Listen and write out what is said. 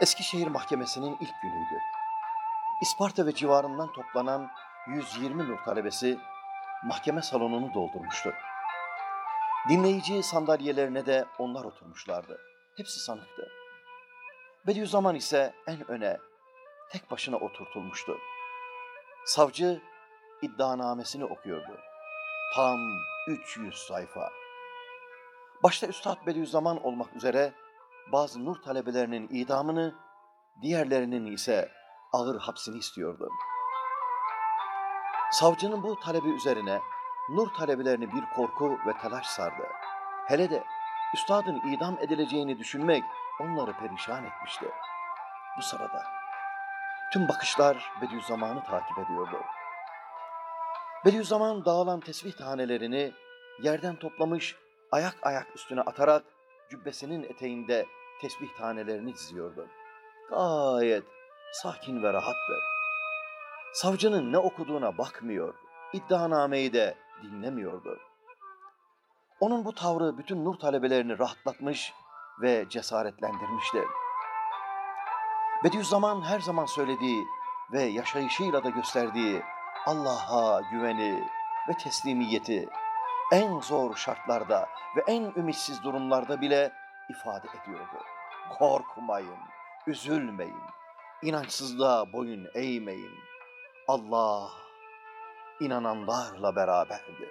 Eskişehir Mahkemesi'nin ilk günüydü. İsparta ve civarından toplanan 120 nur talebesi mahkeme salonunu doldurmuştu. Dinleyici sandalyelerine de onlar oturmuşlardı. Hepsi sanıktı. Bediüzzaman ise en öne, tek başına oturtulmuştu. Savcı iddianamesini okuyordu. Tam 300 sayfa. Başta Üstad Bediüzzaman olmak üzere bazı nur talebelerinin idamını, diğerlerinin ise ağır hapsini istiyordu. Savcının bu talebi üzerine nur talebelerini bir korku ve telaş sardı. Hele de üstadın idam edileceğini düşünmek onları perişan etmişti. Bu sırada tüm bakışlar Bediüzzaman'ı takip ediyordu. Bediüzzaman dağılan tesbih tanelerini yerden toplamış, ayak ayak üstüne atarak cübbesinin eteğinde tesbih tanelerini diziyordu. Gayet sakin ve rahattı. Savcının ne okuduğuna bakmıyor, iddianameyi de dinlemiyordu. Onun bu tavrı bütün nur talebelerini rahatlatmış ve cesaretlendirmişti. Bediüzzaman her zaman söylediği ve yaşayışıyla da gösterdiği Allah'a güveni ve teslimiyeti en zor şartlarda ve en ümitsiz durumlarda bile ifade ediyordu. Korkmayın, üzülmeyin, inançsızlığa boyun eğmeyin. Allah inananlarla beraberdir.